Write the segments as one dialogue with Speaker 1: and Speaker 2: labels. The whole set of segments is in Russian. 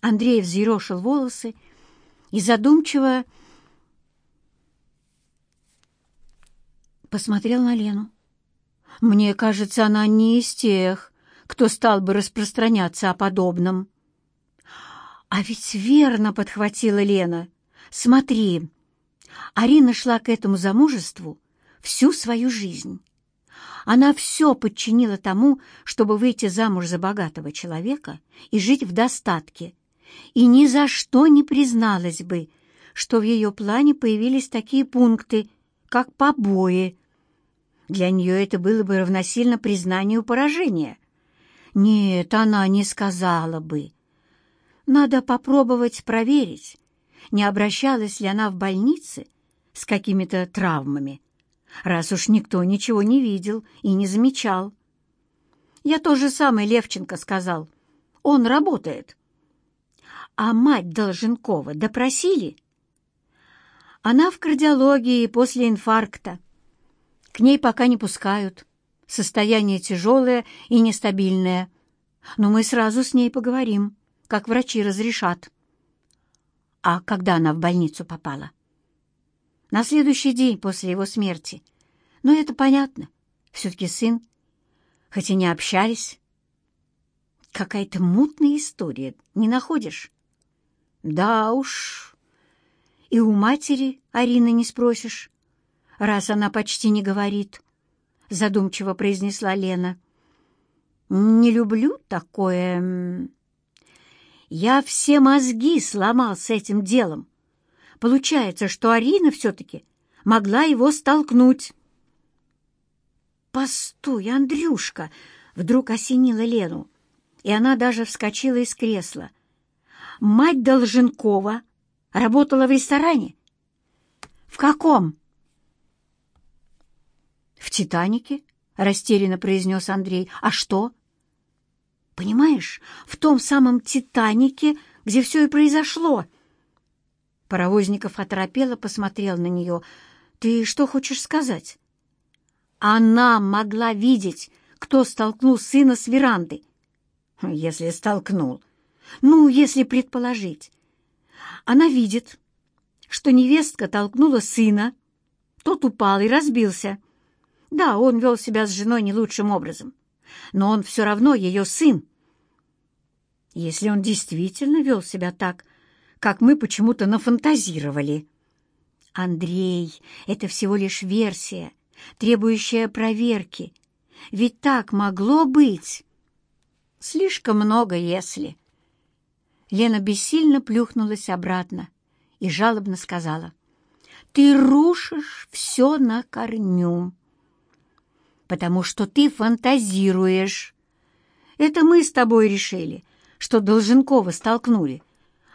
Speaker 1: Андрей взъерошил волосы и задумчиво посмотрел на Лену. «Мне кажется, она не из тех, кто стал бы распространяться о подобном». «А ведь верно!» — подхватила Лена. «Смотри, Арина шла к этому замужеству всю свою жизнь. Она все подчинила тому, чтобы выйти замуж за богатого человека и жить в достатке, и ни за что не призналась бы, что в ее плане появились такие пункты, как побои. Для нее это было бы равносильно признанию поражения. Нет, она не сказала бы. Надо попробовать проверить, не обращалась ли она в больнице с какими-то травмами, раз уж никто ничего не видел и не замечал. Я то же самое Левченко сказал. Он работает. А мать Долженкова допросили? Она в кардиологии после инфаркта. К ней пока не пускают. Состояние тяжелое и нестабильное. Но мы сразу с ней поговорим, как врачи разрешат. А когда она в больницу попала? На следующий день после его смерти. Но это понятно. Все-таки сын. Хотя не общались. Какая-то мутная история, не находишь? Да уж. И у матери Арины не спросишь, раз она почти не говорит, — задумчиво произнесла Лена. Не люблю такое... Я все мозги сломал с этим делом. Получается, что Арина все-таки могла его столкнуть. «Постой, Андрюшка!» — вдруг осенила Лену, и она даже вскочила из кресла. Мать Долженкова работала в ресторане? В каком? В «Титанике», — растерянно произнес Андрей. А что? Понимаешь, в том самом «Титанике», где все и произошло. Паровозников оторопело посмотрел на нее. Ты что хочешь сказать? Она могла видеть, кто столкнул сына с веранды. Если столкнул, ну, если предположить. Она видит, что невестка толкнула сына, тот упал и разбился. Да, он вел себя с женой не лучшим образом, но он все равно ее сын. Если он действительно вел себя так, как мы почему-то нафантазировали. Андрей, это всего лишь версия, требующая проверки. Ведь так могло быть. Слишком много «если». Лена бессильно плюхнулась обратно и жалобно сказала. «Ты рушишь все на корню, потому что ты фантазируешь. Это мы с тобой решили, что Долженкова столкнули,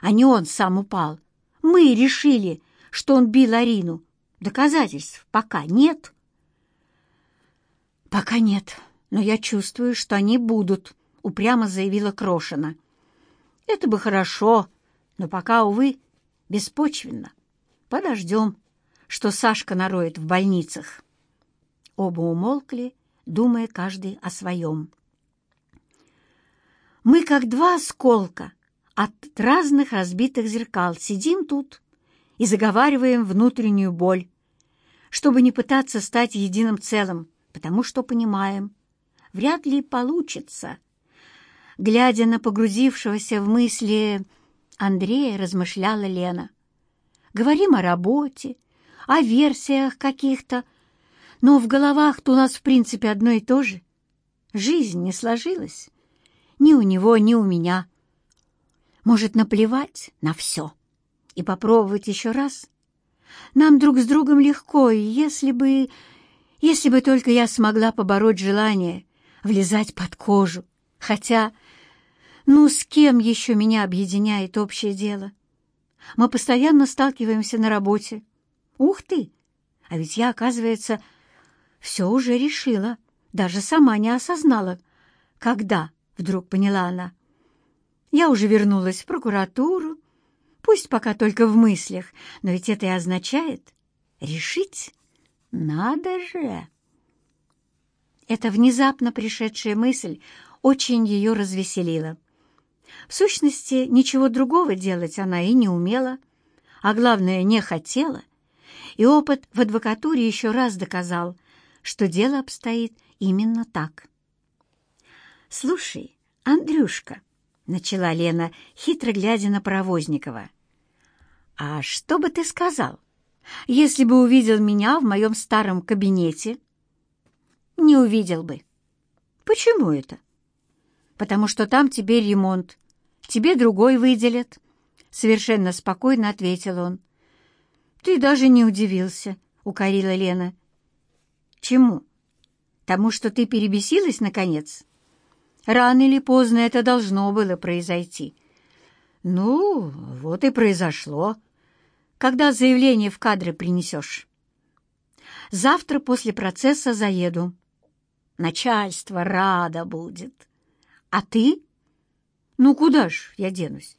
Speaker 1: а не он сам упал. Мы решили, что он бил Арину. Доказательств пока нет». «Пока нет, но я чувствую, что они будут», — упрямо заявила Крошина. «Крошина». Это бы хорошо, но пока, увы, беспочвенно. Подождем, что Сашка нароет в больницах. Оба умолкли, думая каждый о своем. Мы, как два осколка от разных разбитых зеркал, сидим тут и заговариваем внутреннюю боль, чтобы не пытаться стать единым целым, потому что понимаем, вряд ли получится — Глядя на погрузившегося в мысли Андрея, размышляла Лена. «Говорим о работе, о версиях каких-то, но в головах-то у нас, в принципе, одно и то же. Жизнь не сложилась. Ни у него, ни у меня. Может, наплевать на все и попробовать еще раз? Нам друг с другом легко, и если бы... Если бы только я смогла побороть желание влезать под кожу, хотя... Ну, с кем еще меня объединяет общее дело? Мы постоянно сталкиваемся на работе. Ух ты! А ведь я, оказывается, все уже решила, даже сама не осознала. Когда? — вдруг поняла она. Я уже вернулась в прокуратуру, пусть пока только в мыслях, но ведь это и означает решить. Надо же! Эта внезапно пришедшая мысль очень ее развеселило. В сущности, ничего другого делать она и не умела, а главное, не хотела. И опыт в адвокатуре еще раз доказал, что дело обстоит именно так. «Слушай, Андрюшка», — начала Лена, хитро глядя на Паровозникова, — «а что бы ты сказал, если бы увидел меня в моем старом кабинете?» «Не увидел бы». «Почему это?» потому что там тебе ремонт. Тебе другой выделят». Совершенно спокойно ответил он. «Ты даже не удивился», — укорила Лена. «Чему? Тому, что ты перебесилась, наконец? Рано или поздно это должно было произойти». «Ну, вот и произошло. Когда заявление в кадры принесешь?» «Завтра после процесса заеду». «Начальство радо будет». А ты? Ну куда ж я денусь?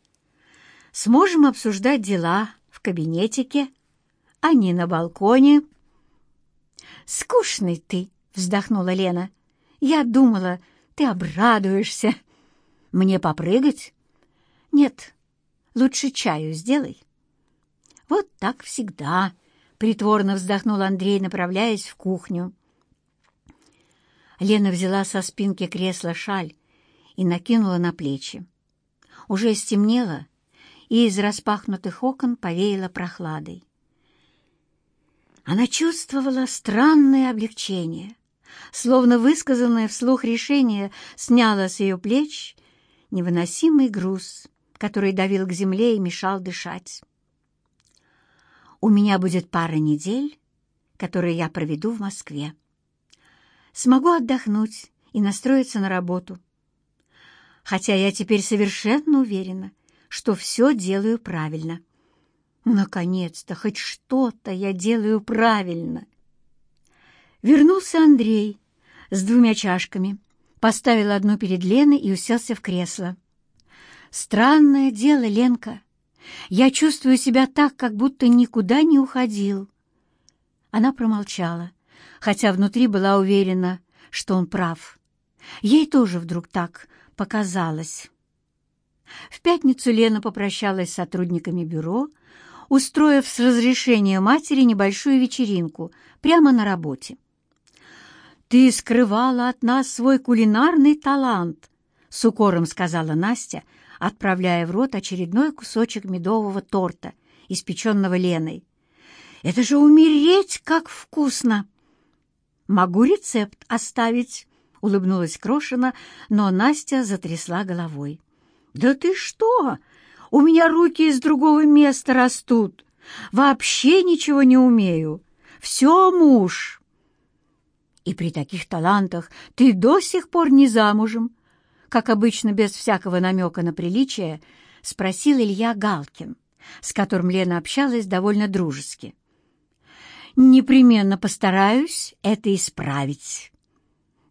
Speaker 1: Сможем обсуждать дела в кабинетике, а не на балконе. Скучный ты, вздохнула Лена. Я думала, ты обрадуешься. Мне попрыгать? Нет, лучше чаю сделай. Вот так всегда, притворно вздохнул Андрей, направляясь в кухню. Лена взяла со спинки кресла шаль и накинула на плечи. Уже стемнело, и из распахнутых окон повеяло прохладой. Она чувствовала странное облегчение, словно высказанное вслух решение сняло с ее плеч невыносимый груз, который давил к земле и мешал дышать. «У меня будет пара недель, которые я проведу в Москве. Смогу отдохнуть и настроиться на работу», хотя я теперь совершенно уверена, что все делаю правильно. Наконец-то, хоть что-то я делаю правильно. Вернулся Андрей с двумя чашками, поставил одну перед Леной и уселся в кресло. «Странное дело, Ленка. Я чувствую себя так, как будто никуда не уходил». Она промолчала, хотя внутри была уверена, что он прав. Ей тоже вдруг так показалось. В пятницу Лена попрощалась с сотрудниками бюро, устроив с разрешения матери небольшую вечеринку прямо на работе. «Ты скрывала от нас свой кулинарный талант», — с укором сказала Настя, отправляя в рот очередной кусочек медового торта, испеченного Леной. «Это же умереть, как вкусно!» «Могу рецепт оставить», — улыбнулась Крошина, но Настя затрясла головой. «Да ты что? У меня руки из другого места растут. Вообще ничего не умею. Все муж». «И при таких талантах ты до сих пор не замужем?» Как обычно, без всякого намека на приличие, спросил Илья Галкин, с которым Лена общалась довольно дружески. «Непременно постараюсь это исправить».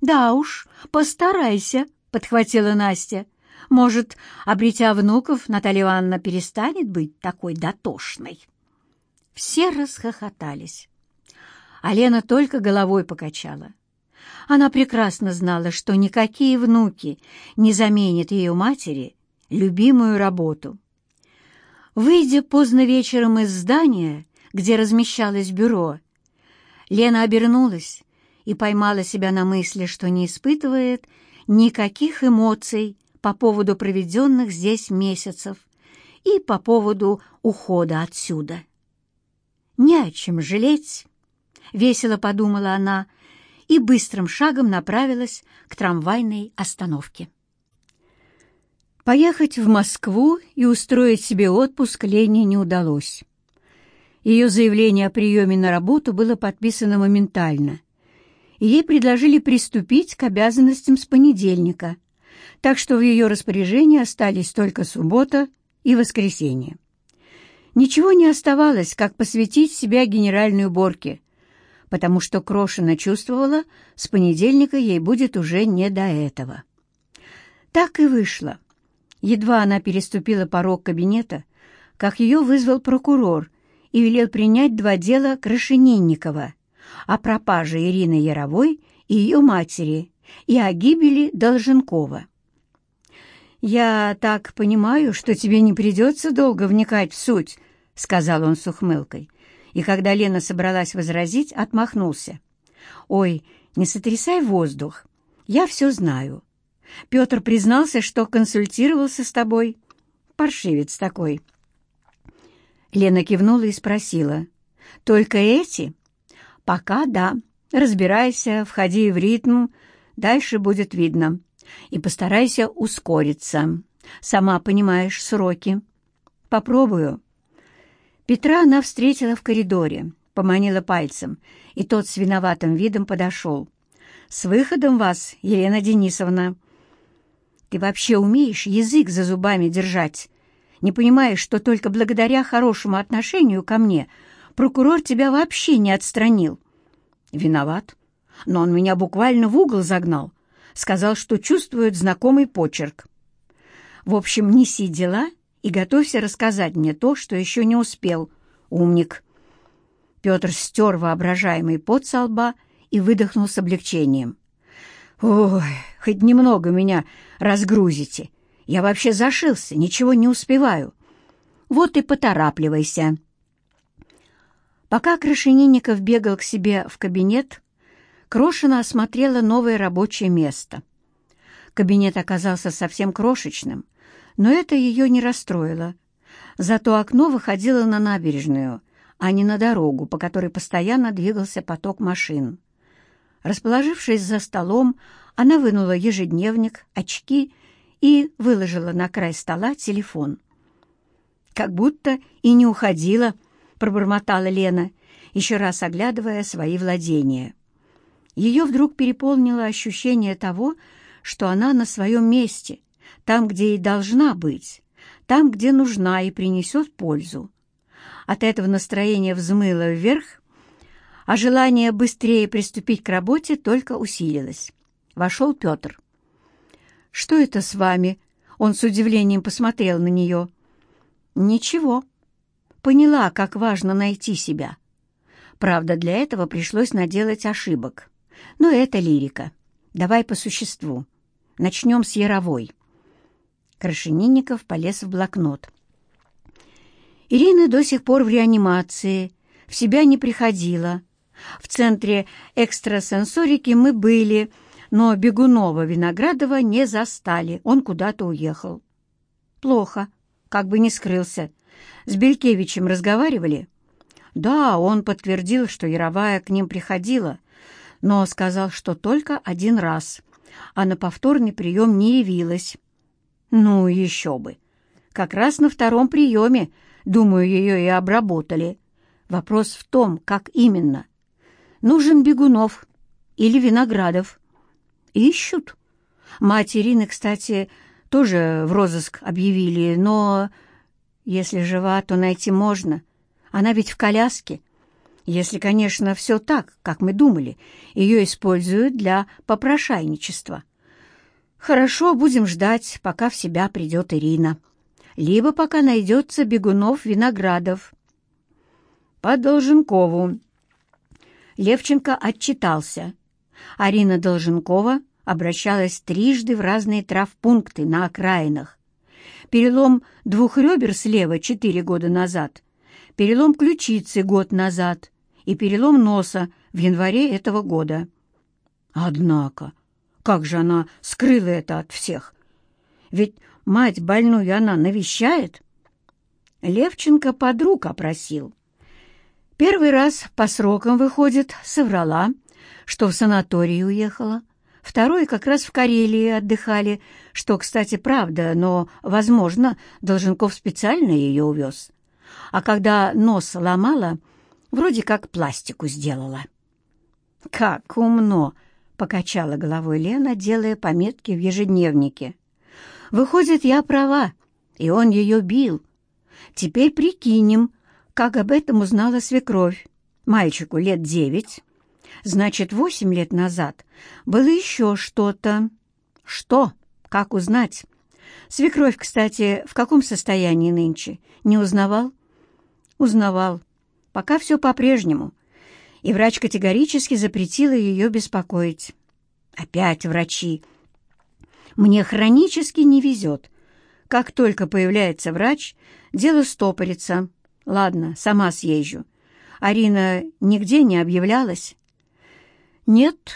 Speaker 1: «Да уж, постарайся», — подхватила Настя. «Может, обретя внуков, Наталья Ивановна перестанет быть такой дотошной?» Все расхохотались. А Лена только головой покачала. Она прекрасно знала, что никакие внуки не заменят ее матери любимую работу. Выйдя поздно вечером из здания, где размещалось бюро, Лена обернулась и поймала себя на мысли, что не испытывает никаких эмоций по поводу проведенных здесь месяцев и по поводу ухода отсюда. «Не о чем жалеть», — весело подумала она и быстрым шагом направилась к трамвайной остановке. Поехать в Москву и устроить себе отпуск Лене не удалось. Ее заявление о приеме на работу было подписано моментально — ей предложили приступить к обязанностям с понедельника, так что в ее распоряжении остались только суббота и воскресенье. Ничего не оставалось, как посвятить себя генеральной уборке, потому что Крошина чувствовала, с понедельника ей будет уже не до этого. Так и вышло. Едва она переступила порог кабинета, как ее вызвал прокурор и велел принять два дела Крашенинникова — о пропаже Ирины Яровой и ее матери и о гибели Долженкова. «Я так понимаю, что тебе не придется долго вникать в суть», — сказал он с ухмылкой. И когда Лена собралась возразить, отмахнулся. «Ой, не сотрясай воздух. Я все знаю. Петр признался, что консультировался с тобой. Паршивец такой». Лена кивнула и спросила. «Только эти?» Пока да. Разбирайся, входи в ритм, дальше будет видно. И постарайся ускориться. Сама понимаешь сроки. Попробую. Петра она встретила в коридоре, поманила пальцем, и тот с виноватым видом подошел. «С выходом вас, Елена Денисовна!» «Ты вообще умеешь язык за зубами держать? Не понимаешь, что только благодаря хорошему отношению ко мне Прокурор тебя вообще не отстранил». «Виноват. Но он меня буквально в угол загнал. Сказал, что чувствует знакомый почерк. В общем, неси дела и готовься рассказать мне то, что еще не успел. Умник». Петр стер воображаемый пот со лба и выдохнул с облегчением. «Ой, хоть немного меня разгрузите. Я вообще зашился, ничего не успеваю. Вот и поторапливайся». Пока Крашенинников бегал к себе в кабинет, Крошина осмотрела новое рабочее место. Кабинет оказался совсем крошечным, но это ее не расстроило. Зато окно выходило на набережную, а не на дорогу, по которой постоянно двигался поток машин. Расположившись за столом, она вынула ежедневник, очки и выложила на край стола телефон. «Как будто и не уходила», пробормотала Лена, еще раз оглядывая свои владения. Ее вдруг переполнило ощущение того, что она на своем месте, там, где и должна быть, там, где нужна и принесет пользу. От этого настроение взмыло вверх, а желание быстрее приступить к работе только усилилось. Вошел Петр. «Что это с вами?» Он с удивлением посмотрел на нее. «Ничего», поняла, как важно найти себя. Правда, для этого пришлось наделать ошибок. Но это лирика. Давай по существу. Начнем с Яровой. Крашенинников полез в блокнот. Ирина до сих пор в реанимации, в себя не приходила. В центре экстрасенсорики мы были, но Бегунова-Виноградова не застали, он куда-то уехал. Плохо, как бы не скрылся. С Белькевичем разговаривали? Да, он подтвердил, что Яровая к ним приходила, но сказал, что только один раз, а на повторный прием не явилась. Ну, еще бы. Как раз на втором приеме, думаю, ее и обработали. Вопрос в том, как именно. Нужен Бегунов или Виноградов. Ищут. Мать Ирины, кстати, тоже в розыск объявили, но если жива, то найти можно. Она ведь в коляске. Если, конечно, все так, как мы думали, ее используют для попрошайничества. Хорошо, будем ждать, пока в себя придет Ирина. Либо пока найдется Бегунов-Виноградов. По Долженкову. Левченко отчитался. Арина Долженкова обращалась трижды в разные травпункты на окраинах перелом двух ребер слева четыре года назад, перелом ключицы год назад и перелом носа в январе этого года. Однако, как же она скрыла это от всех? Ведь мать больную она навещает? Левченко подруг опросил. Первый раз по срокам выходит, соврала, что в санаторий уехала, Второй как раз в Карелии отдыхали, что, кстати, правда, но, возможно, Долженков специально ее увез. А когда нос ломала, вроде как пластику сделала. «Как умно!» — покачала головой Лена, делая пометки в ежедневнике. «Выходит, я права, и он ее бил. Теперь прикинем, как об этом узнала свекровь. Мальчику лет девять, Значит, восемь лет назад было еще что-то. Что? Как узнать? Свекровь, кстати, в каком состоянии нынче? Не узнавал? Узнавал. Пока все по-прежнему. И врач категорически запретила ее беспокоить. Опять врачи. Мне хронически не везет. Как только появляется врач, дело стопорится. Ладно, сама съезжу. Арина нигде не объявлялась? Нет,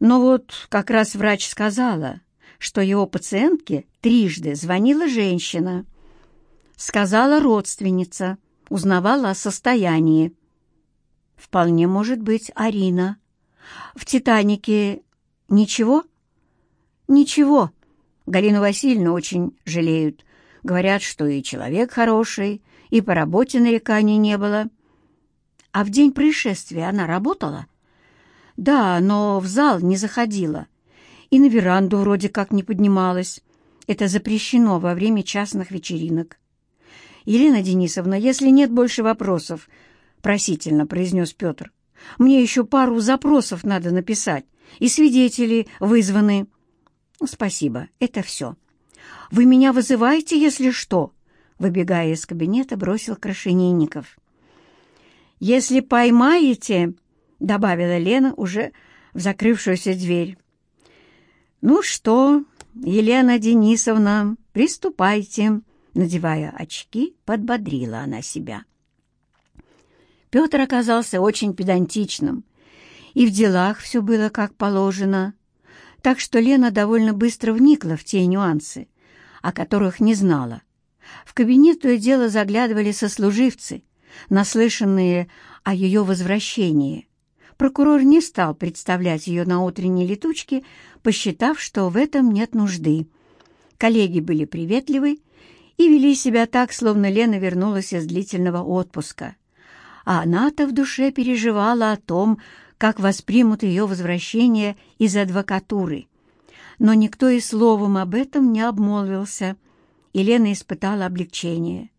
Speaker 1: но вот как раз врач сказала, что его пациентке трижды звонила женщина. Сказала родственница, узнавала о состоянии. Вполне может быть Арина. В «Титанике» ничего? Ничего. Галину Васильевну очень жалеют. Говорят, что и человек хороший, и по работе нареканий не было. А в день происшествия она работала? Да, но в зал не заходила. И на веранду вроде как не поднималась. Это запрещено во время частных вечеринок. «Елена Денисовна, если нет больше вопросов», — просительно произнес Петр, — «мне еще пару запросов надо написать, и свидетели вызваны». «Спасибо, это все». «Вы меня вызываете, если что?» Выбегая из кабинета, бросил Крашенинников. «Если поймаете, — добавила Лена уже в закрывшуюся дверь. «Ну что, Елена Денисовна, приступайте!» Надевая очки, подбодрила она себя. Петр оказался очень педантичным, и в делах все было как положено, так что Лена довольно быстро вникла в те нюансы, о которых не знала. В кабинет то и дело заглядывали сослуживцы, наслышанные о ее возвращении прокурор не стал представлять ее на утренней летучке, посчитав, что в этом нет нужды. Коллеги были приветливы и вели себя так, словно Лена вернулась из длительного отпуска. А она-то в душе переживала о том, как воспримут ее возвращение из адвокатуры. Но никто и словом об этом не обмолвился, и Лена испытала облегчение.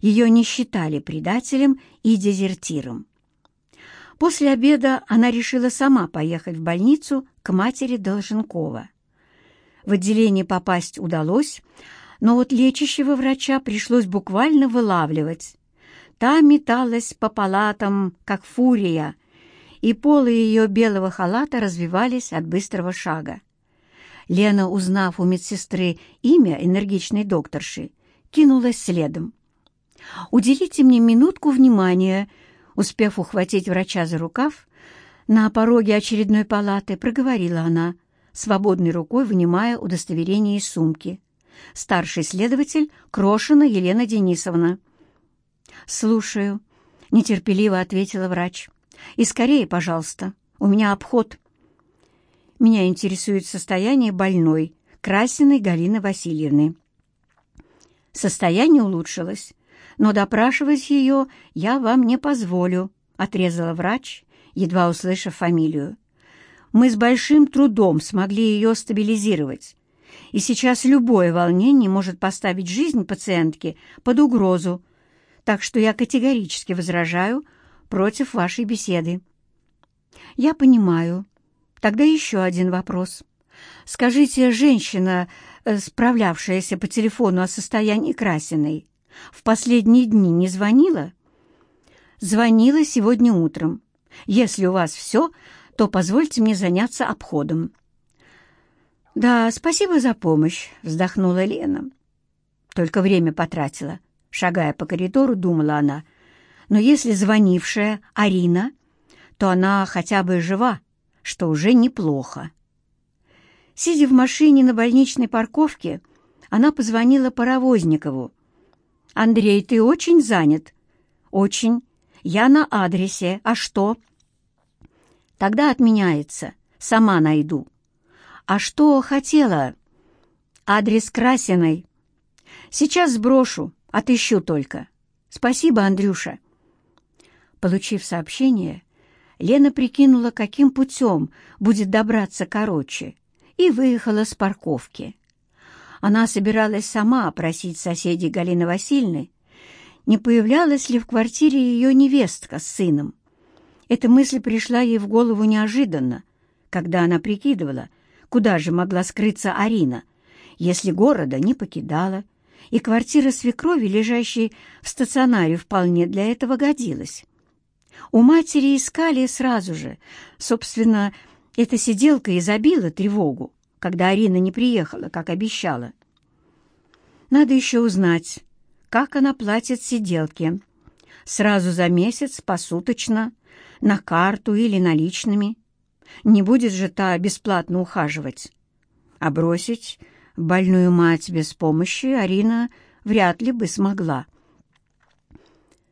Speaker 1: Ее не считали предателем и дезертиром. После обеда она решила сама поехать в больницу к матери Долженкова. В отделение попасть удалось, но вот лечащего врача пришлось буквально вылавливать. Та металась по палатам, как фурия, и полы ее белого халата развивались от быстрого шага. Лена, узнав у медсестры имя энергичной докторши, кинулась следом. «Уделите мне минутку внимания», Успев ухватить врача за рукав, на пороге очередной палаты проговорила она, свободной рукой вынимая удостоверение из сумки. Старший следователь Крошина Елена Денисовна. «Слушаю», — нетерпеливо ответила врач. «И скорее, пожалуйста. У меня обход». «Меня интересует состояние больной, Красиной Галины Васильевны». Состояние улучшилось но допрашивать ее я вам не позволю», — отрезала врач, едва услышав фамилию. «Мы с большим трудом смогли ее стабилизировать, и сейчас любое волнение может поставить жизнь пациентки под угрозу, так что я категорически возражаю против вашей беседы». «Я понимаю. Тогда еще один вопрос. Скажите, женщина, э, справлявшаяся по телефону о состоянии Красиной, в последние дни не звонила? Звонила сегодня утром. Если у вас все, то позвольте мне заняться обходом. «Да, спасибо за помощь», — вздохнула Лена. Только время потратила. Шагая по коридору, думала она. «Но если звонившая Арина, то она хотя бы жива, что уже неплохо». Сидя в машине на больничной парковке, она позвонила Паровозникову «Андрей, ты очень занят». «Очень. Я на адресе. А что?» «Тогда отменяется. Сама найду». «А что хотела?» «Адрес Красиной». «Сейчас сброшу. Отыщу только». «Спасибо, Андрюша». Получив сообщение, Лена прикинула, каким путем будет добраться короче, и выехала с парковки. Она собиралась сама опросить соседей Галины Васильевны, не появлялась ли в квартире ее невестка с сыном. Эта мысль пришла ей в голову неожиданно, когда она прикидывала, куда же могла скрыться Арина, если города не покидала, и квартира свекрови, лежащей в стационаре, вполне для этого годилась. У матери искали сразу же. Собственно, эта сиделка и забила тревогу когда Арина не приехала, как обещала. Надо еще узнать, как она платит сиделке. Сразу за месяц, посуточно, на карту или наличными. Не будет же та бесплатно ухаживать. А бросить больную мать без помощи Арина вряд ли бы смогла.